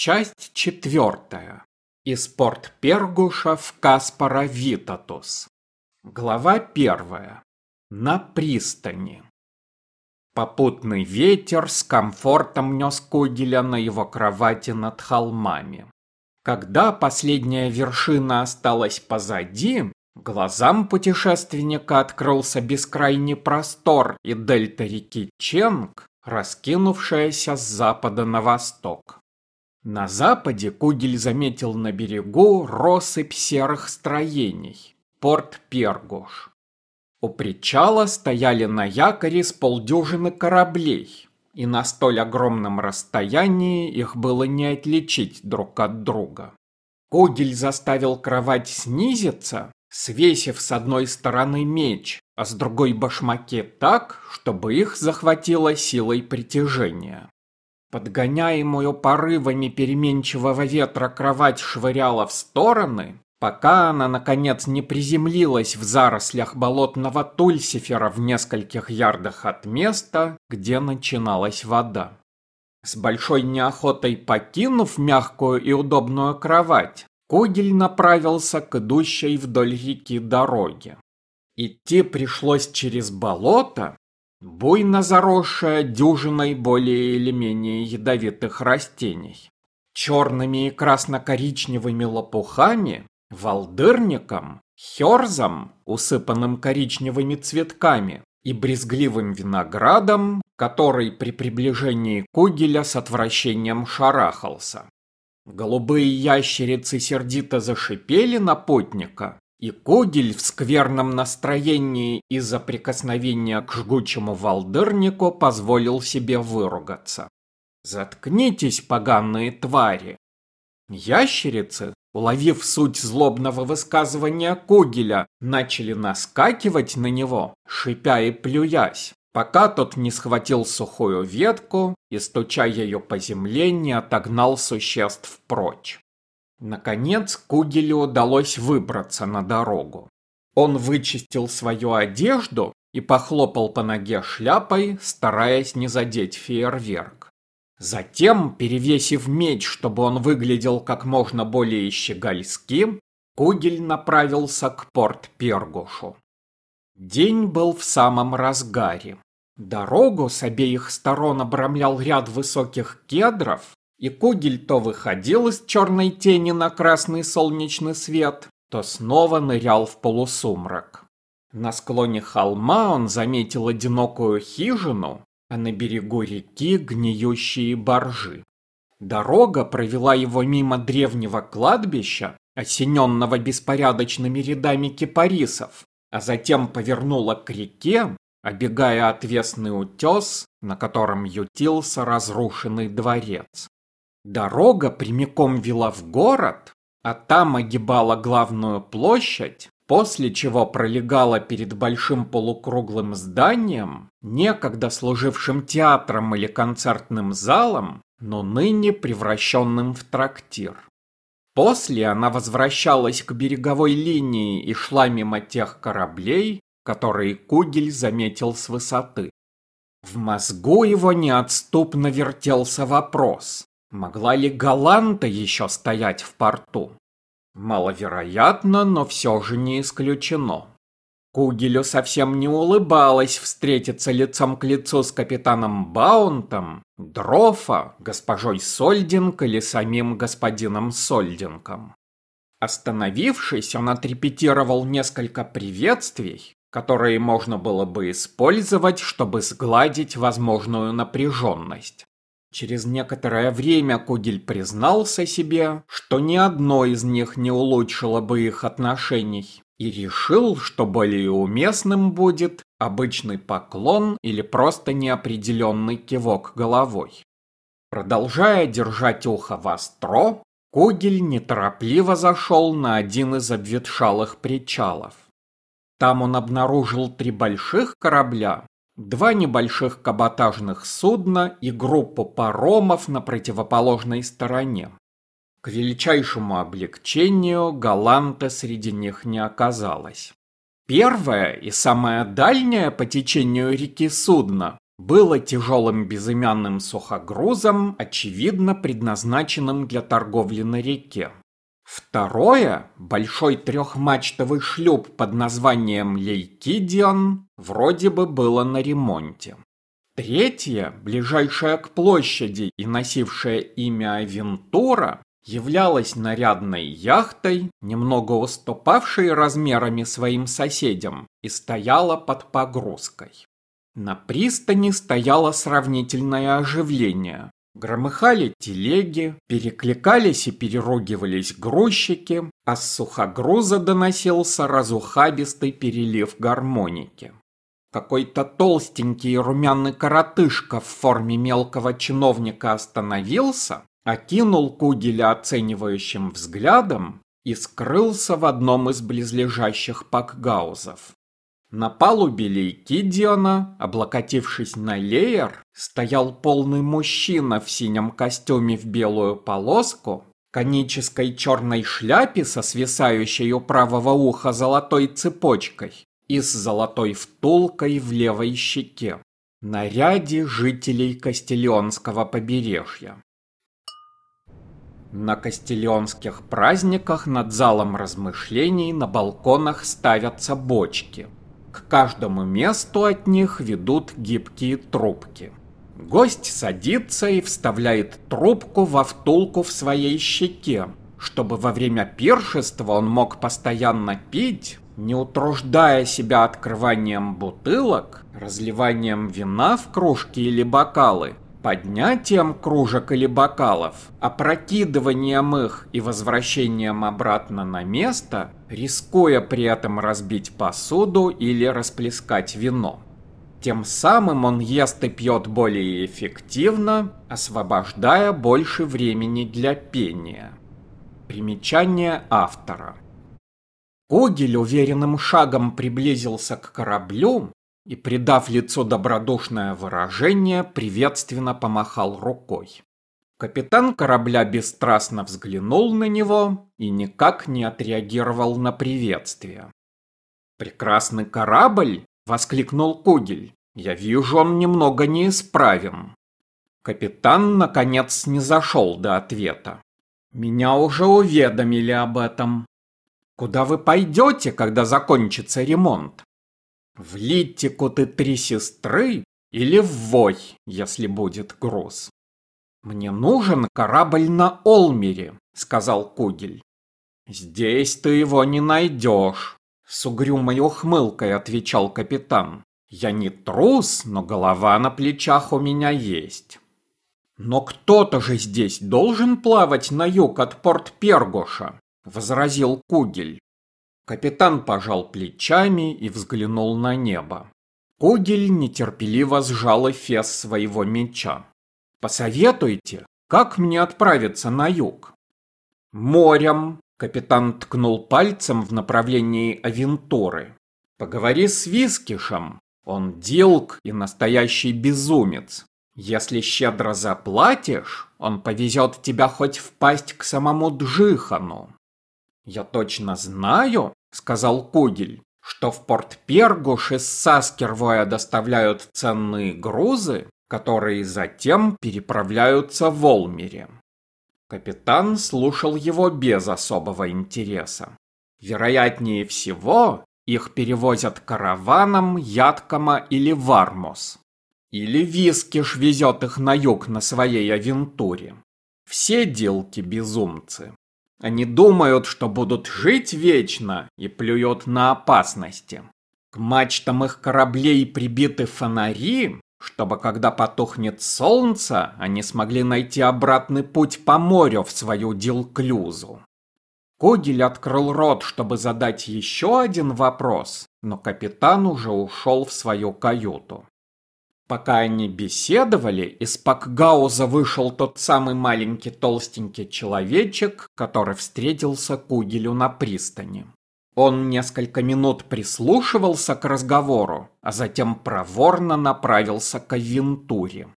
Часть четвертая. Из порт Пергуша в Каспара Витатус. Глава первая. На пристани. Попутный ветер с комфортом нес Кугеля на его кровати над холмами. Когда последняя вершина осталась позади, глазам путешественника открылся бескрайний простор и дельта реки Ченг, раскинувшаяся с запада на восток. На западе Кугель заметил на берегу россыпь серых строений. Порт Пергуш. У причала стояли на якоре с полдюжины кораблей, и на столь огромном расстоянии их было не отличить друг от друга. Кугель заставил кровать снизиться, свесив с одной стороны меч, а с другой башмаки так, чтобы их захватило силой притяжения. Подгоняемую порывами переменчивого ветра кровать швыряла в стороны, пока она, наконец, не приземлилась в зарослях болотного тульсифера в нескольких ярдах от места, где начиналась вода. С большой неохотой покинув мягкую и удобную кровать, Кугель направился к идущей вдоль реки дороге. Идти пришлось через болото, буйно заросшая дюжиной более или менее ядовитых растений. Черными и красно-коричневыми лопухами, волдырником, херзом, усыпанным коричневыми цветками, и брезгливым виноградом, который при приближении Кугеля с отвращением шарахался. Голубые ящерицы сердито зашипели на потника, и Когель в скверном настроении из-за прикосновения к жгучему волдырнику позволил себе выругаться. «Заткнитесь, поганые твари!» Ящерицы, уловив суть злобного высказывания Когеля, начали наскакивать на него, шипя и плюясь, пока тот не схватил сухую ветку и, стуча ее по земле, не отогнал существ прочь. Наконец Кугелю удалось выбраться на дорогу. Он вычистил свою одежду и похлопал по ноге шляпой, стараясь не задеть фейерверк. Затем, перевесив меч, чтобы он выглядел как можно более щегольски, Кугель направился к порт Пергушу. День был в самом разгаре. Дорогу с обеих сторон обрамлял ряд высоких кедров, и Кугель то выходил из черной тени на красный солнечный свет, то снова нырял в полусумрак. На склоне холма он заметил одинокую хижину, а на берегу реки гниющие боржи. Дорога провела его мимо древнего кладбища, осененного беспорядочными рядами кипарисов, а затем повернула к реке, обегая отвесный утес, на котором ютился разрушенный дворец. Дорога прямиком вела в город, а там огибала главную площадь, после чего пролегала перед большим полукруглым зданием, некогда служившим театром или концертным залом, но ныне превращенным в трактир. После она возвращалась к береговой линии и шла мимо тех кораблей, которые Кугель заметил с высоты. В мозгу его неотступно вертелся вопрос, Могла ли Галанта еще стоять в порту? Маловероятно, но все же не исключено. Кугелю совсем не улыбалось встретиться лицом к лицу с капитаном Баунтом, Дрофа, госпожой Сольдинг или самим господином Сольдингом. Остановившись, он отрепетировал несколько приветствий, которые можно было бы использовать, чтобы сгладить возможную напряженность. Через некоторое время Кугель признался себе, что ни одно из них не улучшило бы их отношений, и решил, что более уместным будет обычный поклон или просто неопределенный кивок головой. Продолжая держать ухо востро, Кугель неторопливо зашел на один из обветшалых причалов. Там он обнаружил три больших корабля, два небольших каботажных судна и группу паромов на противоположной стороне. К величайшему облегчению Галанта среди них не оказалось. Первое и самое дальнее по течению реки судно было тяжелым безымянным сухогрузом, очевидно предназначенным для торговли на реке. Второе, большой трехмачтовый шлюп под названием Лейкидион, вроде бы было на ремонте. Третье, ближайшее к площади и носившее имя Авентура, являлось нарядной яхтой, немного уступавшей размерами своим соседям, и стояла под погрузкой. На пристани стояло сравнительное оживление. Громыхали телеги, перекликались и переругивались грузчики, а с сухогруза доносился разухабистый перелив гармоники. Какой-то толстенький румяный коротышка в форме мелкого чиновника остановился, окинул Кугеля оценивающим взглядом и скрылся в одном из близлежащих пакгаузов. На палубе Лейкидиона, облокотившись на леер, стоял полный мужчина в синем костюме в белую полоску, конической черной шляпе со свисающей у правого уха золотой цепочкой и с золотой втулкой в левой щеке. Наряде жителей Кастильонского побережья. На кастильонских праздниках над залом размышлений на балконах ставятся бочки – к каждому месту от них ведут гибкие трубки. Гость садится и вставляет трубку во втулку в своей щеке, чтобы во время пиршества он мог постоянно пить, не утруждая себя открыванием бутылок, разливанием вина в кружки или бокалы, поднятием кружек или бокалов, опрокидыванием их и возвращением обратно на место, рискуя при этом разбить посуду или расплескать вино. Тем самым он ест и пьет более эффективно, освобождая больше времени для пения. Примечание автора. Кугель уверенным шагом приблизился к кораблю, и, придав лицу добродушное выражение, приветственно помахал рукой. Капитан корабля бесстрастно взглянул на него и никак не отреагировал на приветствие. «Прекрасный корабль!» — воскликнул Кугель. «Я вижу, он немного неисправен». Капитан, наконец, не зашел до ответа. «Меня уже уведомили об этом. Куда вы пойдете, когда закончится ремонт?» В Литтику ты три сестры или в Вой, если будет груз? Мне нужен корабль на Олмере, сказал Кугель. Здесь ты его не найдешь, с угрюмой ухмылкой отвечал капитан. Я не трус, но голова на плечах у меня есть. Но кто-то же здесь должен плавать на юг от порт Пергоша, возразил Кугель. Капитан пожал плечами и взглянул на небо. Кугель нетерпеливо сжал эфес своего меча. «Посоветуйте, как мне отправиться на юг?» «Морем», — капитан ткнул пальцем в направлении Авентуры. «Поговори с Вискишем. Он дилк и настоящий безумец. Если щедро заплатишь, он повезет тебя хоть впасть к самому Джихану». «Я точно знаю», — сказал Кугель, что в порт Пергуш из Саскервоя доставляют ценные грузы, которые затем переправляются в Олмере. Капитан слушал его без особого интереса. Вероятнее всего, их перевозят караваном Яткома или Вармос. Или Вискиш везет их на юг на своей авентуре. Все делки безумцы. Они думают, что будут жить вечно и плюют на опасности. К мачтам их кораблей прибиты фонари, чтобы когда потухнет солнце, они смогли найти обратный путь по морю в свою Дилклюзу. Когель открыл рот, чтобы задать еще один вопрос, но капитан уже ушел в свою каюту. Пока они беседовали, из Пакгауза вышел тот самый маленький толстенький человечек, который встретился Кугелю на пристани. Он несколько минут прислушивался к разговору, а затем проворно направился к Авентуре.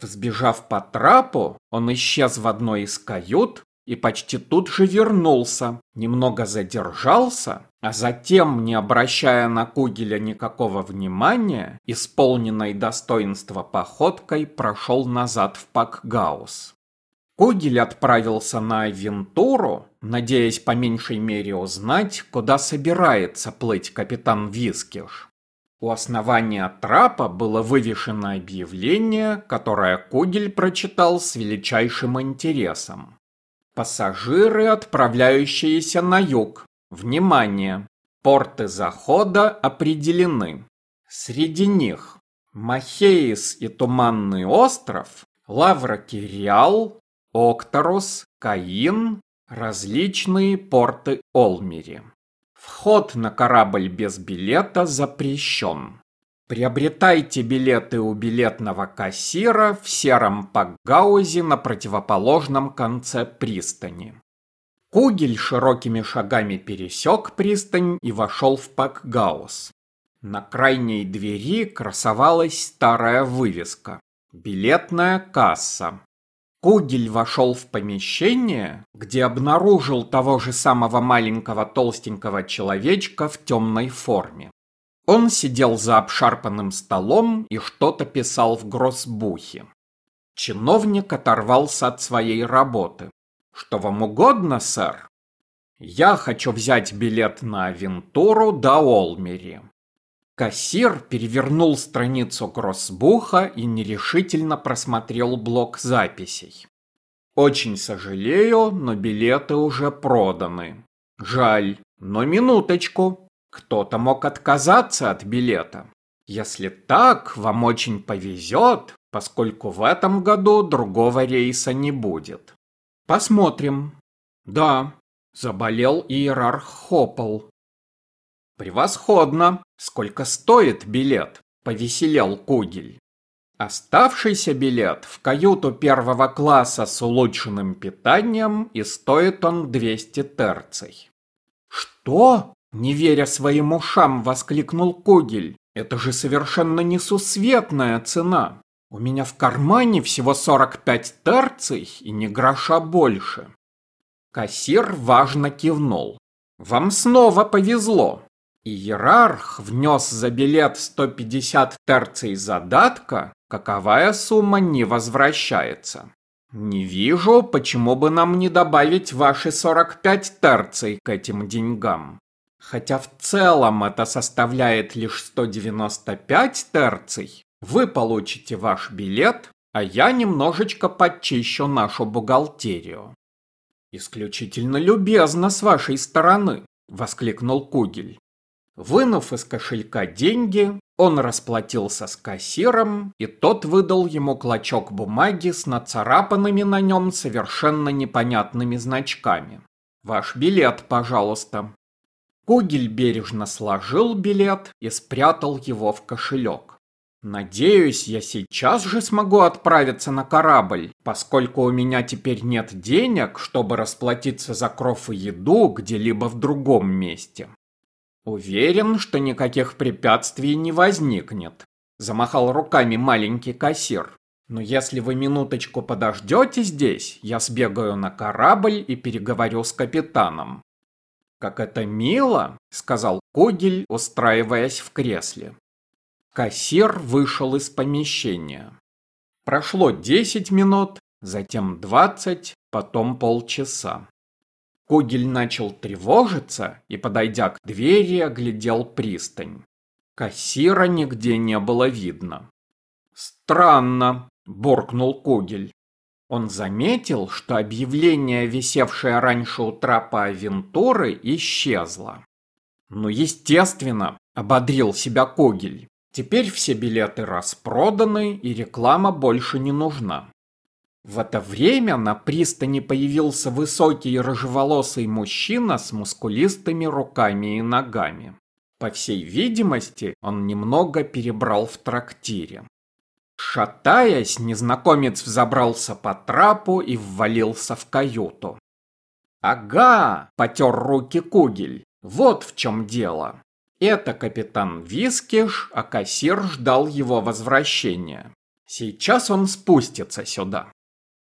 Взбежав по трапу, он исчез в одной из кают, и почти тут же вернулся, немного задержался, а затем, не обращая на Кугеля никакого внимания, исполненной достоинства походкой прошел назад в Пакгаус. Кугель отправился на Авентуру, надеясь по меньшей мере узнать, куда собирается плыть капитан Вискиш. У основания трапа было вывешено объявление, которое Кугель прочитал с величайшим интересом. Пассажиры, отправляющиеся на юг. Внимание! Порты захода определены. Среди них Махеис и Туманный остров, Лаврокириал, Окторус, Каин, различные порты Олмери. Вход на корабль без билета запрещен. Приобретайте билеты у билетного кассира в сером пакгаузе на противоположном конце пристани. Кугель широкими шагами пересек пристань и вошел в пакгауз. На крайней двери красовалась старая вывеска «Билетная касса». Кугель вошел в помещение, где обнаружил того же самого маленького толстенького человечка в темной форме. Он сидел за обшарпанным столом и что-то писал в гроссбухе. Чиновник оторвался от своей работы. «Что вам угодно, сэр?» «Я хочу взять билет на Авентуру до Олмери». Кассир перевернул страницу гроссбуха и нерешительно просмотрел блок записей. «Очень сожалею, но билеты уже проданы. Жаль, но минуточку. Кто-то мог отказаться от билета. Если так, вам очень повезет, поскольку в этом году другого рейса не будет. Посмотрим. Да, заболел иерарх Хоппл. «Превосходно! Сколько стоит билет?» – повеселел Кугель. Оставшийся билет в каюту первого класса с улучшенным питанием и стоит он 200 терций. «Что?» – не веря своим ушам, воскликнул Кугель. «Это же совершенно несусветная цена. У меня в кармане всего 45 терций и ни гроша больше». Кассир важно кивнул. «Вам снова повезло. Иерарх внес за билет 150 терций задатка, каковая сумма не возвращается. Не вижу, почему бы нам не добавить ваши 45 терций к этим деньгам. Хотя в целом это составляет лишь 195 терций, вы получите ваш билет, а я немножечко подчищу нашу бухгалтерию. Исключительно любезно с вашей стороны, воскликнул Кугель. Вынув из кошелька деньги, он расплатился с кассиром, и тот выдал ему клочок бумаги с нацарапанными на нем совершенно непонятными значками. «Ваш билет, пожалуйста». Кугель бережно сложил билет и спрятал его в кошелек. «Надеюсь, я сейчас же смогу отправиться на корабль, поскольку у меня теперь нет денег, чтобы расплатиться за кров и еду где-либо в другом месте. Уверен, что никаких препятствий не возникнет. Замахал руками маленький кассир. Но если вы минуточку подождете здесь, я сбегаю на корабль и переговорю с капитаном. Как это мило, сказал Когель, устраиваясь в кресле. Кассир вышел из помещения. Прошло десять минут, затем двадцать, потом полчаса. Когель начал тревожиться и, подойдя к двери, оглядел пристань. Кассира нигде не было видно. «Странно», – буркнул Когель. Он заметил, что объявление, висевшее раньше у трапа Авентуры, исчезло. «Ну, естественно», – ободрил себя Когель. «Теперь все билеты распроданы, и реклама больше не нужна». В это время на пристани появился высокий рыжеволосый мужчина с мускулистыми руками и ногами. По всей видимости, он немного перебрал в трактире. Шатаясь, незнакомец взобрался по трапу и ввалился в каюту. «Ага!» – потер руки Кугель. «Вот в чем дело. Это капитан Вискиш, а кассир ждал его возвращения. Сейчас он спустится сюда».